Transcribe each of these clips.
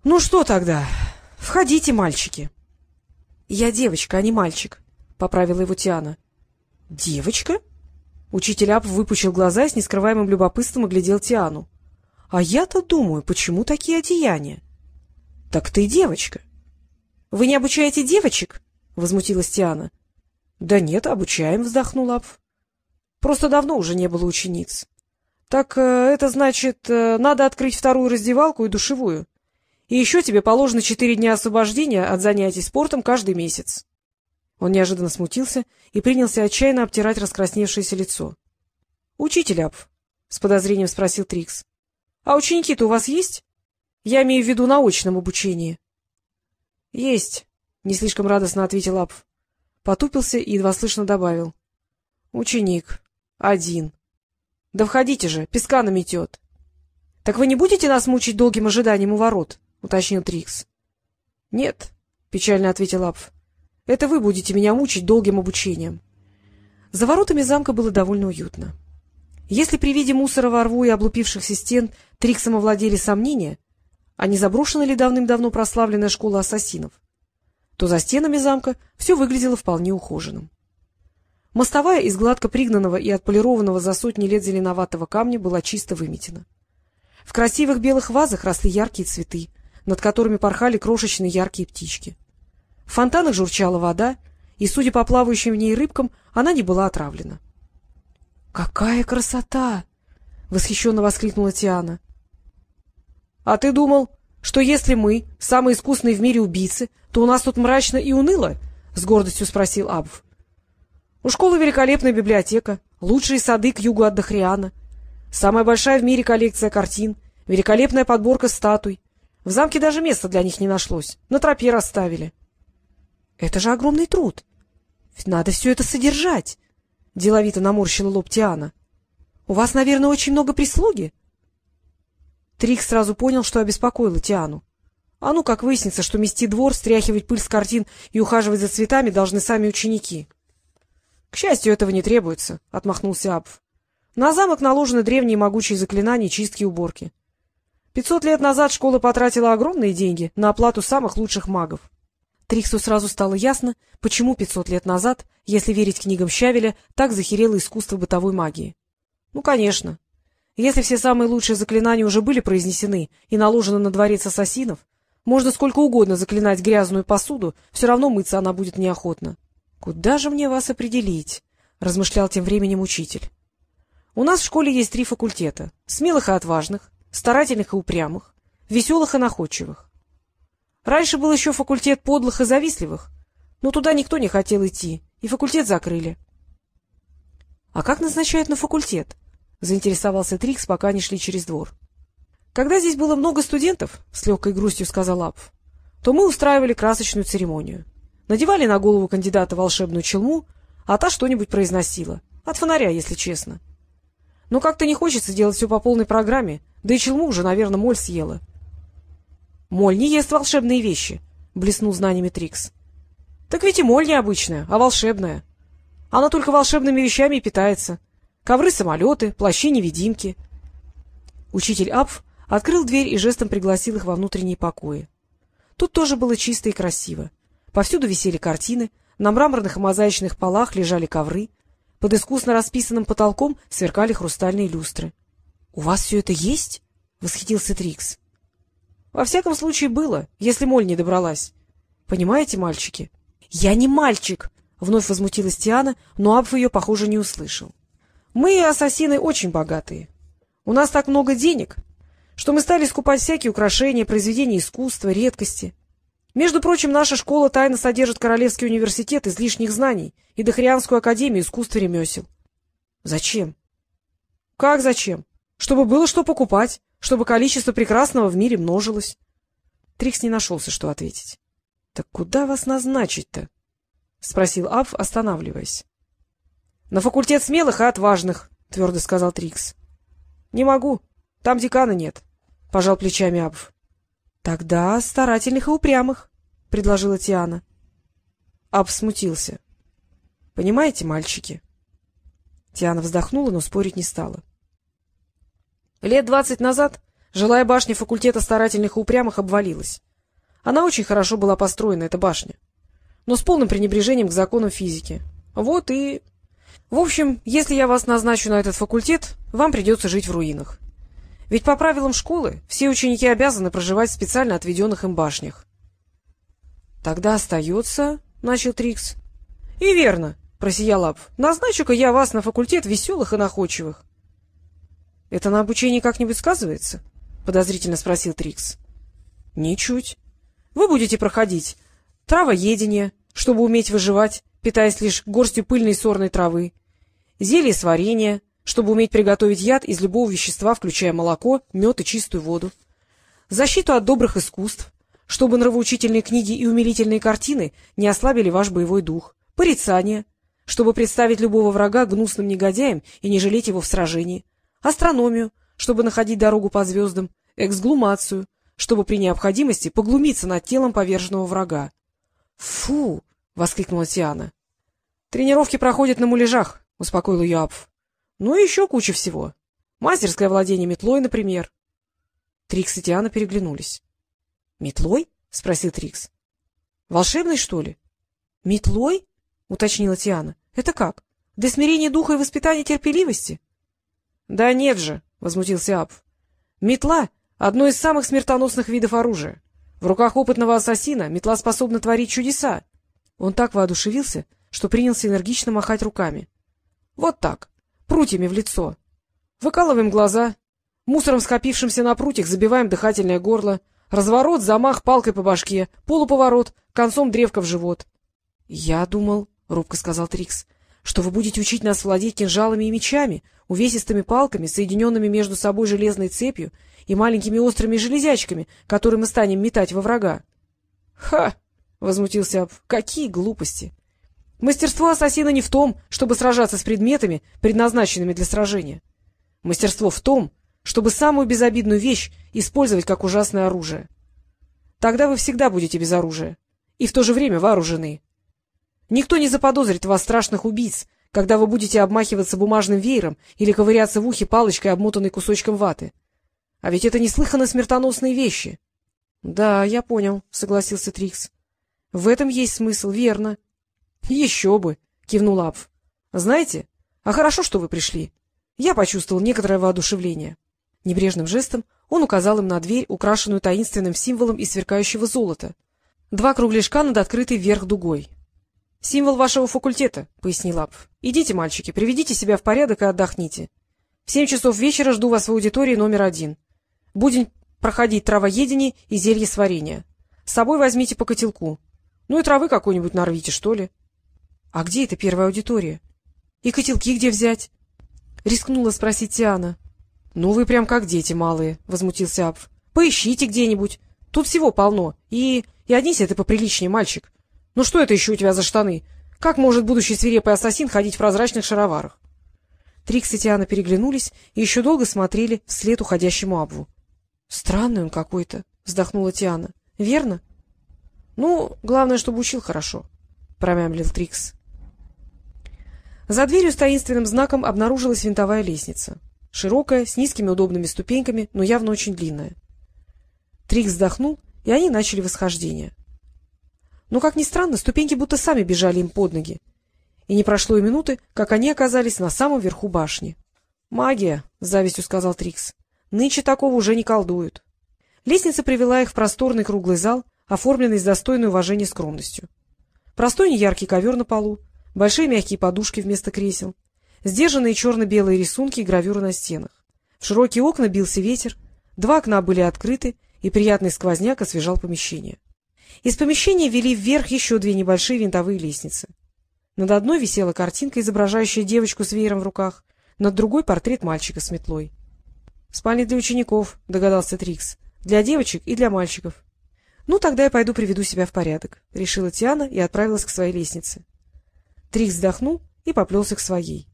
— Ну что тогда? Входите, мальчики. — Я девочка, а не мальчик, — поправила его Тиана. — Девочка? Учитель Ап выпучил глаза и с нескрываемым любопытством оглядел Тиану. — А я-то думаю, почему такие одеяния? — Так ты девочка. — Вы не обучаете девочек? — возмутилась Тиана. — Да нет, обучаем, — вздохнул Ап. — Просто давно уже не было учениц. — Так э, это значит, э, надо открыть вторую раздевалку и душевую. И еще тебе положено четыре дня освобождения от занятий спортом каждый месяц. Он неожиданно смутился и принялся отчаянно обтирать раскрасневшееся лицо. — Учитель Апф, — с подозрением спросил Трикс, — а ученики-то у вас есть? Я имею в виду на очном обучении. — Есть, — не слишком радостно ответил Апф. Потупился и едва слышно добавил. — Ученик. Один. — Да входите же, песка наметет. — Так вы не будете нас мучить долгим ожиданием у ворот? — уточнил Трикс. — Нет, — печально ответил Апф. Это вы будете меня мучить долгим обучением. За воротами замка было довольно уютно. Если при виде мусора во рву и облупившихся стен Триксом овладели сомнения, а не заброшена ли давным-давно прославленная школа ассасинов, то за стенами замка все выглядело вполне ухоженным. Мостовая из гладко пригнанного и отполированного за сотни лет зеленоватого камня была чисто выметена. В красивых белых вазах росли яркие цветы, над которыми порхали крошечные яркие птички. В фонтанах журчала вода, и, судя по плавающим в ней рыбкам, она не была отравлена. — Какая красота! — восхищенно воскликнула Тиана. — А ты думал, что если мы самые искусные в мире убийцы, то у нас тут мрачно и уныло? — с гордостью спросил Абв. — У школы великолепная библиотека, лучшие сады к югу от Дахриана, самая большая в мире коллекция картин, великолепная подборка статуй. В замке даже места для них не нашлось, на тропе расставили. — это же огромный труд. Надо все это содержать. Деловито наморщила лоб Тиана. — У вас, наверное, очень много прислуги? Трик сразу понял, что обеспокоила Тиану. А ну, как выяснится, что мести двор, стряхивать пыль с картин и ухаживать за цветами должны сами ученики. — К счастью, этого не требуется, — отмахнулся Апф. — На замок наложены древние могучие заклинания чистки и уборки. Пятьсот лет назад школа потратила огромные деньги на оплату самых лучших магов. Триксу сразу стало ясно, почему пятьсот лет назад, если верить книгам Щавеля, так захерело искусство бытовой магии. Ну, конечно. Если все самые лучшие заклинания уже были произнесены и наложены на дворец ассасинов, можно сколько угодно заклинать грязную посуду, все равно мыться она будет неохотно. — Куда же мне вас определить? — размышлял тем временем учитель. — У нас в школе есть три факультета — смелых и отважных, старательных и упрямых, веселых и находчивых. Раньше был еще факультет подлых и завистливых, но туда никто не хотел идти, и факультет закрыли. — А как назначают на факультет? — заинтересовался Трикс, пока они шли через двор. — Когда здесь было много студентов, — с легкой грустью сказал Апф, — то мы устраивали красочную церемонию. Надевали на голову кандидата волшебную челму, а та что-нибудь произносила. От фонаря, если честно. Но как-то не хочется делать все по полной программе, да и челму уже, наверное, моль съела. —— Моль не ест волшебные вещи, — блеснул знаниями Трикс. — Так ведь и моль не обычная, а волшебная. Она только волшебными вещами и питается. Ковры-самолеты, плащи-невидимки. Учитель Апф открыл дверь и жестом пригласил их во внутренние покои. Тут тоже было чисто и красиво. Повсюду висели картины, на мраморных и мозаичных полах лежали ковры, под искусно расписанным потолком сверкали хрустальные люстры. — У вас все это есть? — восхитился Трикс. — Во всяком случае, было, если моль не добралась. Понимаете, мальчики? — Я не мальчик! — вновь возмутилась Тиана, но Абф ее, похоже, не услышал. — Мы, ассасины, очень богатые. У нас так много денег, что мы стали скупать всякие украшения, произведения искусства, редкости. Между прочим, наша школа тайно содержит Королевский университет из лишних знаний и Дохрианскую академию искусства и ремесел. — Зачем? — Как зачем? Чтобы было что покупать чтобы количество прекрасного в мире множилось. Трикс не нашелся, что ответить. — Так куда вас назначить-то? — спросил Абф, останавливаясь. — На факультет смелых и отважных, — твердо сказал Трикс. — Не могу, там декана нет, — пожал плечами Абф. — Тогда старательных и упрямых, — предложила Тиана. Абф смутился. — Понимаете, мальчики? Тиана вздохнула, но спорить не стала. Лет двадцать назад жилая башня факультета старательных и упрямых обвалилась. Она очень хорошо была построена, эта башня, но с полным пренебрежением к законам физики. Вот и... В общем, если я вас назначу на этот факультет, вам придется жить в руинах. Ведь по правилам школы все ученики обязаны проживать в специально отведенных им башнях. — Тогда остается... — начал Трикс. — И верно, — просиял Апф. — Назначу-ка я вас на факультет веселых и находчивых. — Это на обучении как-нибудь сказывается? — подозрительно спросил Трикс. — Ничуть. Вы будете проходить травоедение, чтобы уметь выживать, питаясь лишь горстью пыльной сорной травы, зелье сварения, чтобы уметь приготовить яд из любого вещества, включая молоко, мед и чистую воду, защиту от добрых искусств, чтобы нравоучительные книги и умилительные картины не ослабили ваш боевой дух, порицание, чтобы представить любого врага гнусным негодяем и не жалеть его в сражении, астрономию, чтобы находить дорогу по звездам, эксглумацию, чтобы при необходимости поглумиться над телом поверженного врага. — Фу! — воскликнула Тиана. — Тренировки проходят на муляжах, — успокоил ее Апф. — Ну и еще куча всего. Мастерское владение метлой, например. Трикс и Тиана переглянулись. — Метлой? — спросил Трикс. — Волшебной, что ли? — Метлой? — уточнила Тиана. — Это как? До смирения духа и воспитания терпеливости? — Да нет же, — возмутился Апф. — Метла — одно из самых смертоносных видов оружия. В руках опытного ассасина метла способна творить чудеса. Он так воодушевился, что принялся энергично махать руками. Вот так, прутьями в лицо. Выкалываем глаза, мусором скопившимся на прутьях забиваем дыхательное горло, разворот, замах палкой по башке, полуповорот, концом древка в живот. — Я думал, — робко сказал Трикс, — что вы будете учить нас владеть кинжалами и мечами, увесистыми палками, соединенными между собой железной цепью и маленькими острыми железячками, которые мы станем метать во врага. — Ха! — возмутился Аб. — Какие глупости! Мастерство ассасина не в том, чтобы сражаться с предметами, предназначенными для сражения. Мастерство в том, чтобы самую безобидную вещь использовать как ужасное оружие. Тогда вы всегда будете без оружия и в то же время вооружены. Никто не заподозрит вас страшных убийц, когда вы будете обмахиваться бумажным веером или ковыряться в ухе палочкой, обмотанной кусочком ваты. А ведь это неслыханно смертоносные вещи. — Да, я понял, — согласился Трикс. — В этом есть смысл, верно. —— Еще бы! — кивнул Апф. — Знаете, а хорошо, что вы пришли. Я почувствовал некоторое воодушевление. Небрежным жестом он указал им на дверь, украшенную таинственным символом из сверкающего золота. Два кругляшка над открытой вверх дугой. — Символ вашего факультета, — пояснил Апф. — Идите, мальчики, приведите себя в порядок и отдохните. В семь часов вечера жду вас в аудитории номер один. Будем проходить травоедение и зелье сварения. С собой возьмите по котелку. Ну и травы какой-нибудь нарвите, что ли. —— А где эта первая аудитория? И котелки где взять? — рискнула спросить Тиана. — Ну, вы прям как дети малые, — возмутился Апф. — Поищите где-нибудь. Тут всего полно. И... и оденься ты поприличнее, мальчик. Ну что это еще у тебя за штаны? Как может будущий свирепый ассасин ходить в прозрачных шароварах? Трикс и Тиана переглянулись и еще долго смотрели вслед уходящему Абву. — Странный он какой-то, — вздохнула Тиана. — Верно? — Ну, главное, чтобы учил хорошо, — промямлил Трикс. За дверью с таинственным знаком обнаружилась винтовая лестница. Широкая, с низкими удобными ступеньками, но явно очень длинная. Трикс вздохнул, и они начали восхождение. Но, как ни странно, ступеньки будто сами бежали им под ноги. И не прошло и минуты, как они оказались на самом верху башни. — Магия, — с завистью сказал Трикс. — Нынче такого уже не колдуют. Лестница привела их в просторный круглый зал, оформленный с достойной уважения скромностью. Простой неяркий ковер на полу, большие мягкие подушки вместо кресел, сдержанные черно-белые рисунки и гравюры на стенах. В широкие окна бился ветер, два окна были открыты, и приятный сквозняк освежал помещение. Из помещения вели вверх еще две небольшие винтовые лестницы. Над одной висела картинка, изображающая девочку с веером в руках, над другой — портрет мальчика с метлой. — Спальня для учеников, — догадался Трикс. — Для девочек и для мальчиков. — Ну, тогда я пойду приведу себя в порядок, — решила Тиана и отправилась к своей лестнице. Трикс вздохнул и поплелся к своей.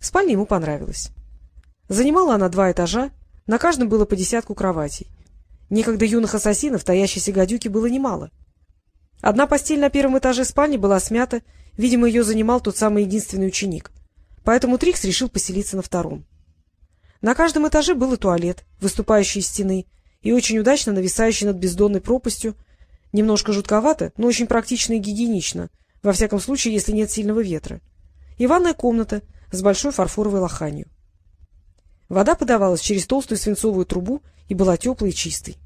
Спальня ему понравилась. Занимала она два этажа, на каждом было по десятку кроватей. Некогда юных ассасинов таящейся гадюки было немало. Одна постель на первом этаже спальни была смята, видимо, ее занимал тот самый единственный ученик. Поэтому Трикс решил поселиться на втором. На каждом этаже был и туалет, выступающий из стены, и очень удачно нависающий над бездонной пропастью. Немножко жутковато, но очень практично и гигиенично, во всяком случае, если нет сильного ветра. И ванная комната с большой фарфоровой лоханью. Вода подавалась через толстую свинцовую трубу и была теплой и чистой.